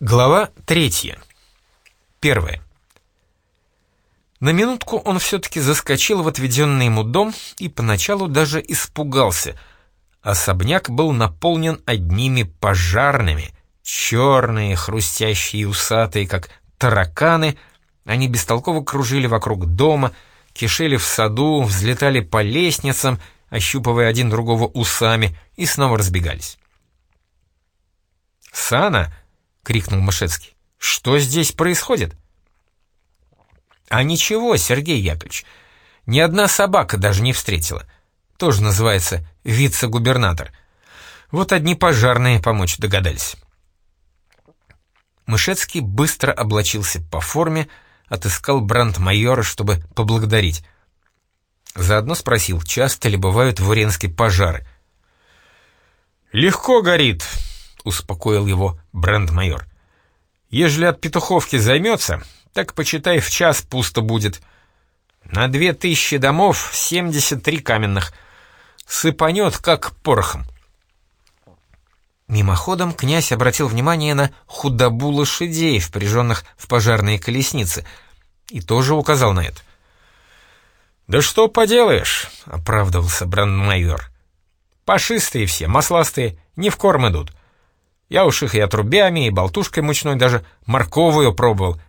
Глава третья. Первая. На минутку он все-таки заскочил в отведенный ему дом и поначалу даже испугался. Особняк был наполнен одними пожарными, черные, хрустящие и усатые, как тараканы. Они бестолково кружили вокруг дома, кишели в саду, взлетали по лестницам, ощупывая один другого усами, и снова разбегались. «Сана!» — крикнул Мышецкий. «Что здесь происходит?» «А ничего, Сергей Яковлевич, ни одна собака даже не встретила. Тоже называется вице-губернатор. Вот одни пожарные помочь догадались». Мышецкий быстро облачился по форме, отыскал бранд-майора, чтобы поблагодарить. Заодно спросил, часто ли бывают в Уренске пожары. «Легко горит», — успокоил его бренд-майор. «Ежели от петуховки займется, так, почитай, в час пусто будет. На две тысячи домов семьдесят три каменных. Сыпанет, как порохом». Мимоходом князь обратил внимание на худобу лошадей, впряженных в пожарные колесницы, и тоже указал на это. «Да что поделаешь», — оправдывался брандмайор. «Пашистые все, масластые, не в корм идут. Я уж их и отрубями, и болтушкой мучной, даже морковую пробовал.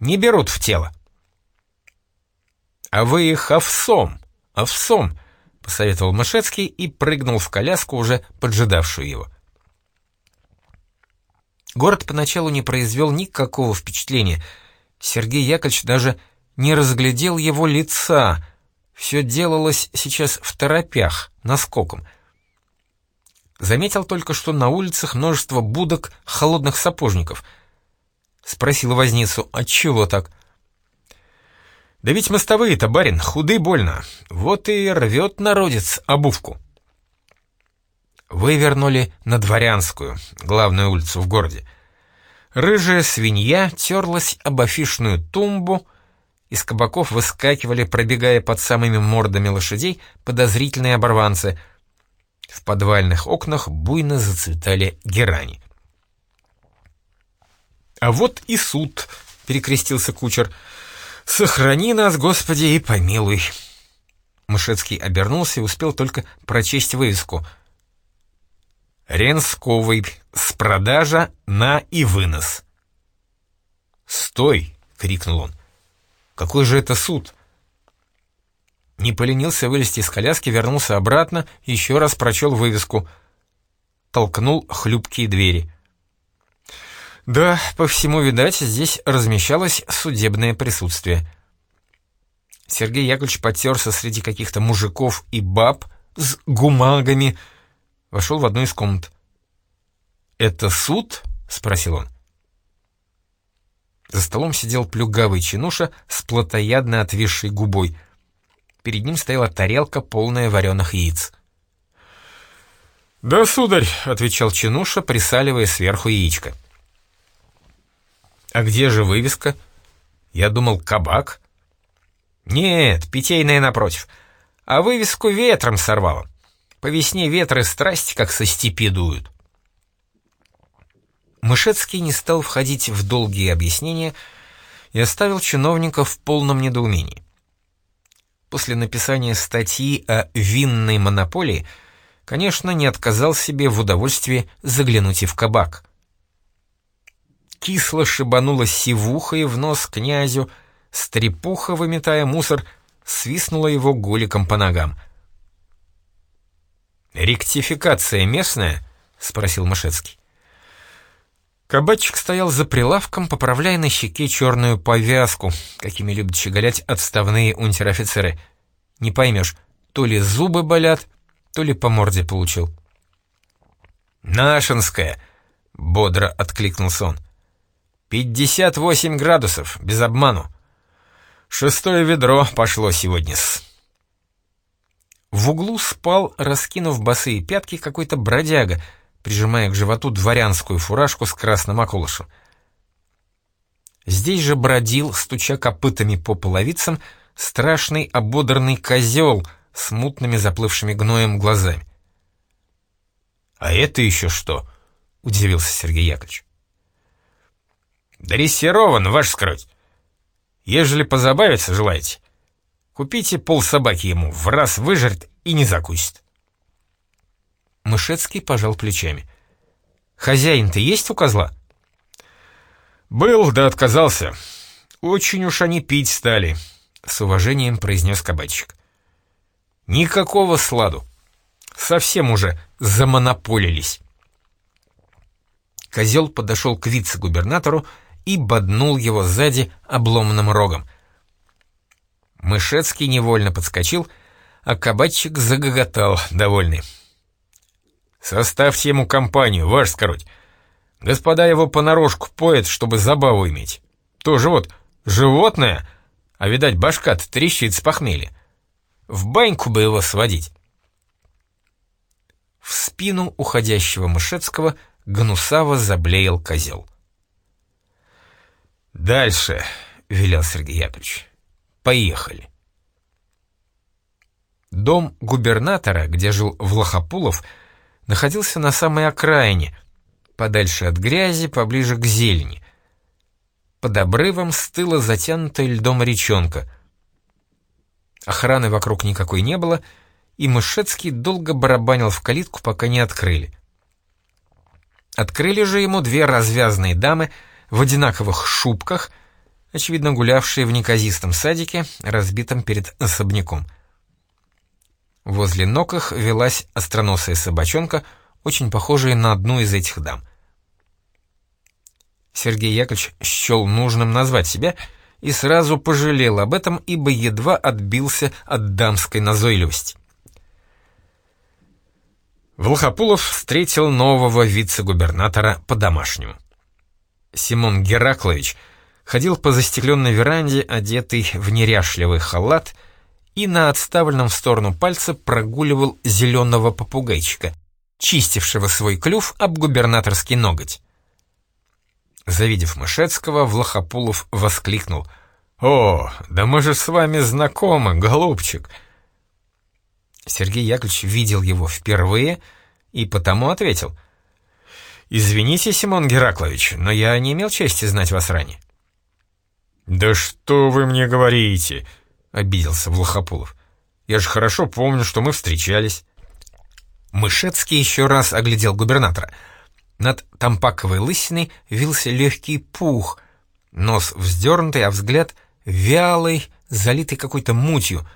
Не берут в тело. «А вы их овсом, овсом», — посоветовал Мышецкий и прыгнул в коляску, уже поджидавшую его. Город поначалу не произвел никакого впечатления. Сергей Яковлевич даже не разглядел его лица. Все делалось сейчас в торопях, наскоком — Заметил только, что на улицах множество будок холодных сапожников. Спросил возницу, отчего так? «Да ведь мостовые-то, барин, худы больно. Вот и рвет народец обувку». Вывернули на Дворянскую, главную улицу в городе. Рыжая свинья терлась об афишную тумбу, из кабаков выскакивали, пробегая под самыми мордами лошадей, подозрительные оборванцы — в подвальных окнах буйно зацветали герани. «А вот и суд», — перекрестился кучер. «Сохрани нас, Господи, и помилуй». Мышецкий обернулся и успел только прочесть вывеску. «Ренсковый. С продажа на и вынос». «Стой!» — крикнул он. «Какой же это суд?» Не поленился вылезти из коляски, вернулся обратно, еще раз прочел вывеску. Толкнул хлюпкие двери. Да, по всему, видать, здесь размещалось судебное присутствие. Сергей Яковлевич потерся среди каких-то мужиков и баб с гумагами, вошел в одну из комнат. «Это суд?» — спросил он. За столом сидел плюгавый чинуша с плотоядно отвисшей губой — Перед ним стояла тарелка, полная вареных яиц. «Да, сударь», — отвечал Чинуша, присаливая сверху яичко. «А где же вывеска? Я думал, кабак». «Нет, питейная напротив. А вывеску ветром сорвало. По весне ветры страсти как со степи дуют». Мышецкий не стал входить в долгие объяснения и оставил чиновника в полном недоумении после написания статьи о винной монополии, конечно, не отказал себе в удовольствии заглянуть и в кабак. Кисло шибанула сивухой в нос князю, стрепуха, выметая мусор, свистнула его голиком по ногам. «Ректификация местная?» — спросил Мышецкий. Кабачик стоял за прилавком, поправляя на щеке черную повязку, какими любят щеголять отставные унтер-офицеры. Не поймешь, то ли зубы болят, то ли по морде получил. «Нашинская!» — бодро откликнулся он. «Пятьдесят восемь градусов, без обману. Шестое ведро пошло сегодня-с». В углу спал, раскинув босые пятки, какой-то бродяга — прижимая к животу дворянскую фуражку с красным околышем. Здесь же бродил, стуча копытами по половицам, страшный ободранный козел с мутными заплывшими гноем глазами. «А это еще что?» — удивился Сергей Яковлевич. Дрессирован, ваш скрыть. Ежели позабавиться желаете, купите пол собаки ему, в раз выжрет и не закусит. Мышецкий пожал плечами. «Хозяин-то есть у козла?» «Был, да отказался. Очень уж они пить стали», — с уважением произнес кабачик. «Никакого сладу. Совсем уже замонополились». Козел подошел к вице-губернатору и боднул его сзади обломанным рогом. Мышецкий невольно подскочил, а кабачик загоготал, довольный. Составьте ему компанию, ваш скороть. Господа его понарошку поят, чтобы забаву иметь. Тоже вот животное, а, видать, башка-то трещит с похмелья. В баньку бы его сводить. В спину уходящего Мышецкого гнусаво заблеял козел. «Дальше», — велел Сергей Яковлевич. «Поехали». Дом губернатора, где жил Влахопулов, — находился на самой окраине, подальше от грязи, поближе к зелени. Под обрывом стыла затянутая льдом речонка. Охраны вокруг никакой не было, и Мышецкий долго барабанил в калитку, пока не открыли. Открыли же ему две развязные дамы в одинаковых шубках, очевидно гулявшие в неказистом садике, разбитом перед особняком. Возле ног их велась остроносая собачонка, очень похожая на одну из этих дам. Сергей Яковлевич счел нужным назвать себя и сразу пожалел об этом, ибо едва отбился от дамской назойливости. Волхопулов встретил нового вице-губернатора по-домашнему. Симон Гераклович ходил по застекленной веранде, одетый в неряшливый халат — и на отставленном в сторону пальце прогуливал зеленого попугайчика, чистившего свой клюв об губернаторский ноготь. Завидев Мышецкого, Влахопулов воскликнул. «О, да мы же с вами знакомы, голубчик!» Сергей Яковлевич видел его впервые и потому ответил. «Извините, Симон Гераклович, но я не имел чести знать вас ранее». «Да что вы мне говорите?» Обиделся Влахопулов. «Я же хорошо помню, что мы встречались». Мышецкий еще раз оглядел губернатора. Над тампаковой лысиной вился легкий пух, нос вздернутый, а взгляд вялый, залитый какой-то мутью.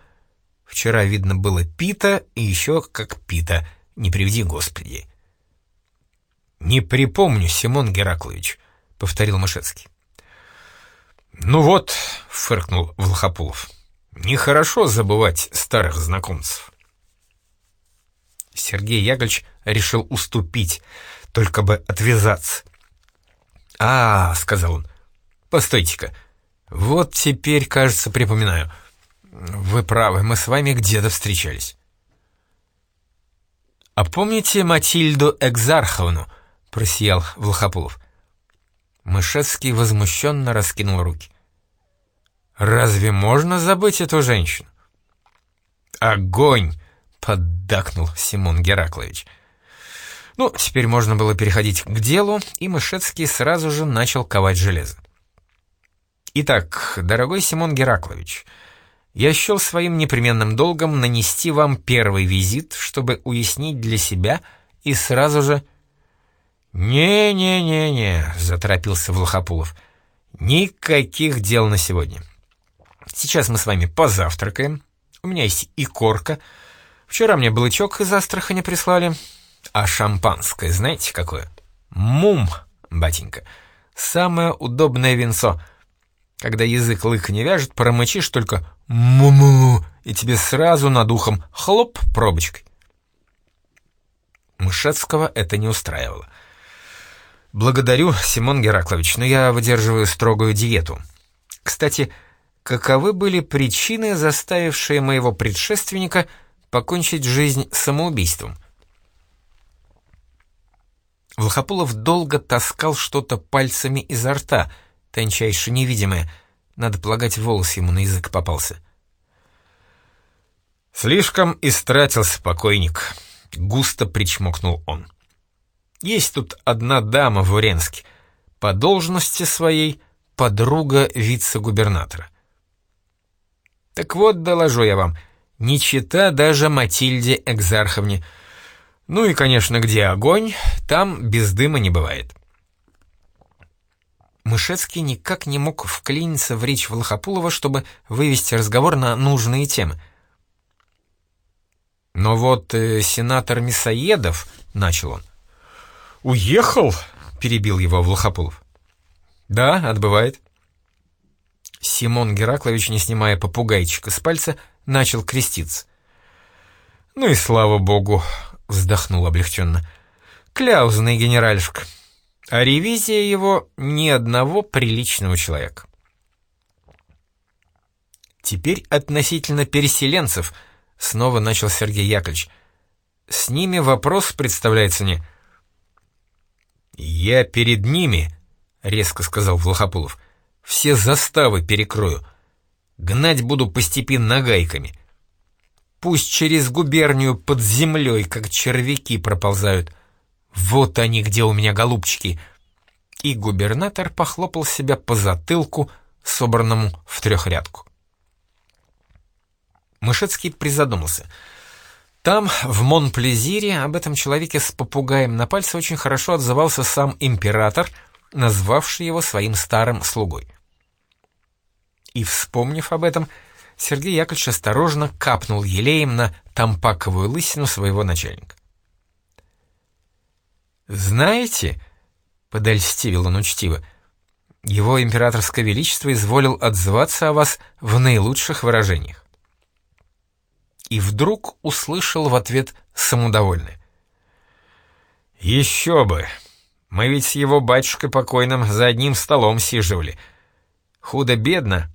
Вчера видно было пита и еще как пита, не приведи Господи. «Не припомню, Симон Гераклович», — повторил Мышецкий. «Ну вот», — фыркнул Влахопулов, — Нехорошо забывать старых знакомцев. Сергей Яковлевич решил уступить, только бы отвязаться. «А, — сказал он, — постойте-ка, вот теперь, кажется, припоминаю. Вы правы, мы с вами где-то встречались». «А помните Матильду Экзарховну?» — просиял Влахопулов. Мышецкий возмущенно раскинул руки. Разве можно забыть эту женщину? Огонь! поддакнул Симон Гераклович. Ну, теперь можно было переходить к делу, и Мышецкий сразу же начал ковать железо. Итак, дорогой Симон Гераклович, я счел своим непременным долгом нанести вам первый визит, чтобы уяснить для себя и сразу же... «Не-не-не-не», — заторопился Влахопулов, — «никаких дел на сегодня. Сейчас мы с вами позавтракаем. У меня есть и корка. Вчера мне балычок из Астрахани прислали. А шампанское знаете какое? Мум, батенька. Самое удобное винцо. Когда язык лыка не вяжет, промычишь только «му-му», и тебе сразу над ухом хлоп пробочкой. Мышецкого это не устраивало. «Благодарю, Симон Гераклович, но я выдерживаю строгую диету. Кстати, каковы были причины, заставившие моего предшественника покончить жизнь самоубийством. Влахопулов долго таскал что-то пальцами изо рта, тончайше невидимое. Надо полагать, волос ему на язык попался. «Слишком истратился покойник», — густо причмокнул он. «Есть тут одна дама в Уренске. по должности своей подруга вице-губернатора. Так вот, доложу я вам, не чита даже Матильде Экзарховне. Ну и, конечно, где огонь, там без дыма не бывает. Мышецкий никак не мог вклиниться в речь Волохопулова, чтобы вывести разговор на нужные темы. «Но вот э, сенатор Мясоедов», — начал он. «Уехал?» — перебил его Влахопулов. «Да, отбывает». Симон Гераклович, не снимая попугайчика с пальца, начал креститься. «Ну и слава богу», — вздохнул облегченно. «Кляузный генеральшка. А ревизия его ни одного приличного человека». «Теперь относительно переселенцев», — снова начал Сергей Яковлевич. «С ними вопрос представляется мне». «Я перед ними», — резко сказал Влахопулов, — все заставы перекрою. Гнать буду постепенно гайками. Пусть через губернию под землей, как червяки, проползают. Вот они где у меня, голубчики!» И губернатор похлопал себя по затылку, собранному в трехрядку. Мышецкий призадумался. Там, в Монплезире, об этом человеке с попугаем на пальце очень хорошо отзывался сам император, назвавший его своим старым слугой. И, вспомнив об этом, Сергей Яковлевич осторожно капнул елеем на тампаковую лысину своего начальника. «Знаете», — подольстивил он учтиво, — «его императорское величество изволил отзываться о вас в наилучших выражениях». И вдруг услышал в ответ самодовольный. «Еще бы! Мы ведь с его батюшкой покойным за одним столом сиживали. Худо-бедно,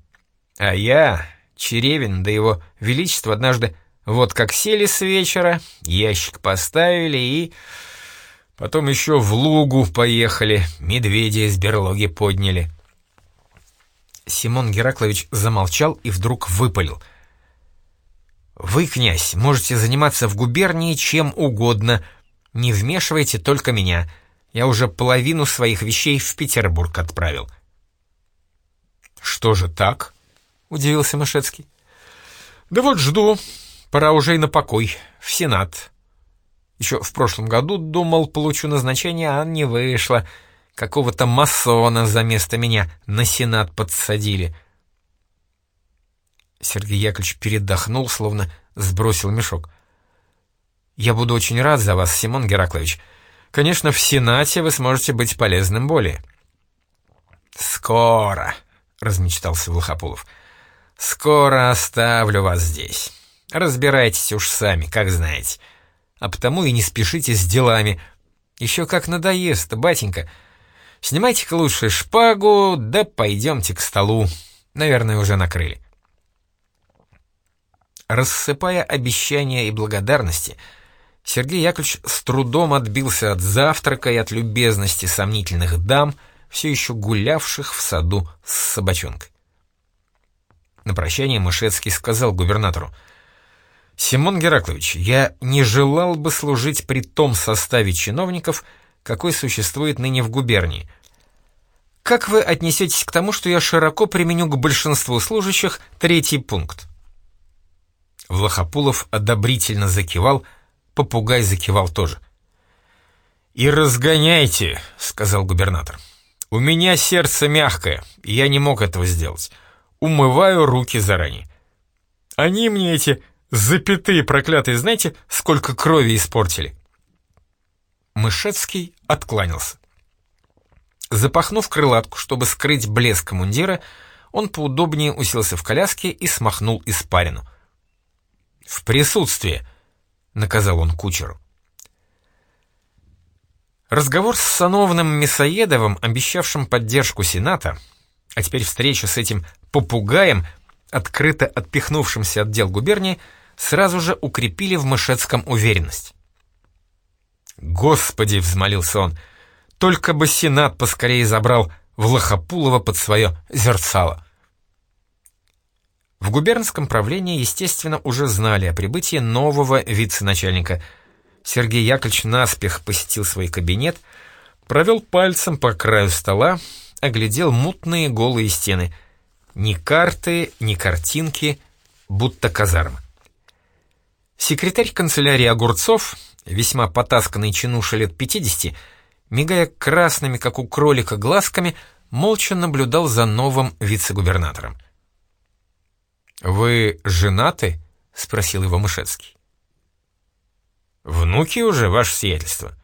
а я, Черевин, да его величество однажды вот как сели с вечера, ящик поставили и... Потом еще в лугу поехали, медведя из берлоги подняли. Симон Гераклович замолчал и вдруг выпалил. «Вы, князь, можете заниматься в губернии чем угодно. Не вмешивайте только меня. Я уже половину своих вещей в Петербург отправил». «Что же так?» — удивился Мышецкий. «Да вот жду. Пора уже и на покой. В Сенат. Еще в прошлом году думал, получу назначение, а не вышло. Какого-то масона за место меня на Сенат подсадили». Сергей Яковлевич передохнул, словно сбросил мешок. «Я буду очень рад за вас, Симон Гераклович. Конечно, в Сенате вы сможете быть полезным более». «Скоро», — размечтался Волхопулов. «Скоро оставлю вас здесь. Разбирайтесь уж сами, как знаете. А потому и не спешите с делами. Еще как надоест, батенька. Снимайте-ка лучше шпагу, да пойдемте к столу. Наверное, уже накрыли». Рассыпая обещания и благодарности, Сергей Яковлевич с трудом отбился от завтрака и от любезности сомнительных дам, все еще гулявших в саду с собачонкой. На прощание Мышецкий сказал губернатору, «Симон Гераклович, я не желал бы служить при том составе чиновников, какой существует ныне в губернии. Как вы отнесетесь к тому, что я широко применю к большинству служащих третий пункт?» Влахопулов одобрительно закивал, попугай закивал тоже. «И разгоняйте», — сказал губернатор. «У меня сердце мягкое, и я не мог этого сделать умываю руки заранее. Они мне эти запятые проклятые, знаете, сколько крови испортили?» Мышецкий откланялся. Запахнув крылатку, чтобы скрыть блеск мундира, он поудобнее уселся в коляске и смахнул испарину. «В присутствии!» — наказал он кучеру. Разговор с сановным Мясоедовым, обещавшим поддержку Сената, а теперь встреча с этим попугаем, открыто отпихнувшимся от дел губернии, сразу же укрепили в Мышецком уверенность. «Господи!» — взмолился он. «Только бы Сенат поскорее забрал Влахопулова под свое зерцало». В губернском правлении, естественно, уже знали о прибытии нового вице-начальника. Сергей Яковлевич наспех посетил свой кабинет, Провел пальцем по краю стола, оглядел мутные голые стены. Ни карты, ни картинки, будто казарма. Секретарь канцелярии Огурцов, весьма потасканный чинуша лет 50, мигая красными, как у кролика, глазками, молча наблюдал за новым вице-губернатором. «Вы женаты?» — спросил его Мышецкий. «Внуки уже, ваше сиятельство?»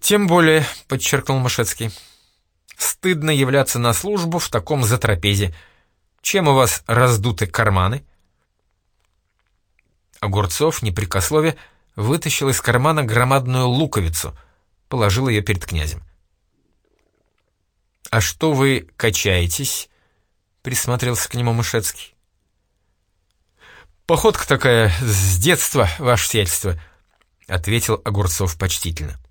«Тем более», — подчеркнул Мышецкий. «Стыдно являться на службу в таком затрапезе. Чем у вас раздуты карманы?» Огурцов, непрекослове, вытащил из кармана громадную луковицу, положил ее перед князем. «А что вы качаетесь?» — присмотрелся к нему Мышецкий. «Походка такая с детства, ваше сиятельство», — ответил Огурцов почтительно.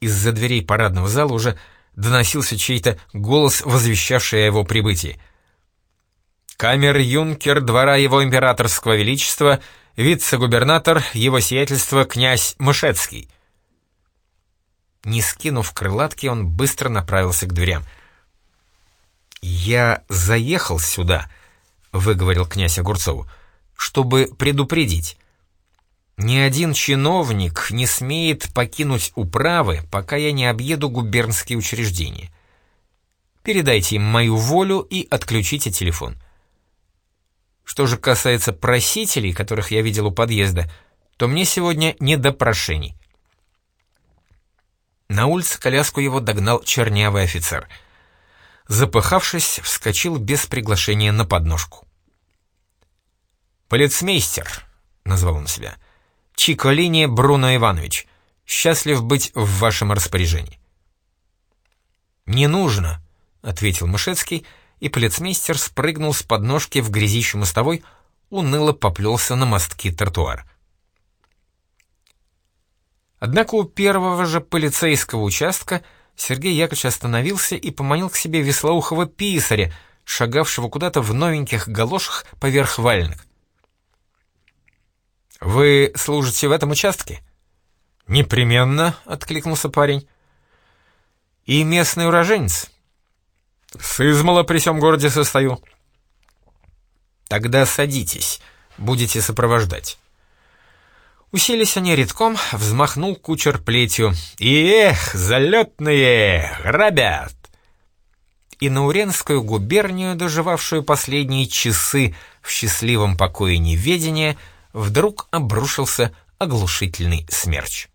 Из-за дверей парадного зала уже доносился чей-то голос, возвещавший о его прибытии. «Камер-юнкер двора его императорского величества, вице-губернатор, его сиятельство князь Мышецкий». Не скинув крылатки, он быстро направился к дверям. «Я заехал сюда», — выговорил князь Огурцову, — «чтобы предупредить. Ни один чиновник не смеет покинуть управы, пока я не объеду губернские учреждения. Передайте им мою волю и отключите телефон. Что же касается просителей, которых я видел у подъезда, то мне сегодня не до прошений. На улице коляску его догнал чернявый офицер. Запыхавшись, вскочил без приглашения на подножку. «Полицмейстер», — назвал он себя, — «Чиколини Бруно Иванович, счастлив быть в вашем распоряжении». «Не нужно», — ответил Мышецкий, и полицмейстер спрыгнул с подножки в грязищу мостовой, уныло поплелся на мостки тротуара. Однако у первого же полицейского участка Сергей Яковлевич остановился и поманил к себе веслоухого писаря, шагавшего куда-то в новеньких галошах поверх вальных. «Вы служите в этом участке?» «Непременно», — откликнулся парень. «И местный уроженец?» «С измала при всем городе состою». «Тогда садитесь, будете сопровождать». Уселись они редком, взмахнул кучер плетью. И эх, залетные, грабят! И на Уренскую губернию, доживавшую последние часы в счастливом покое неведения, вдруг обрушился оглушительный смерч.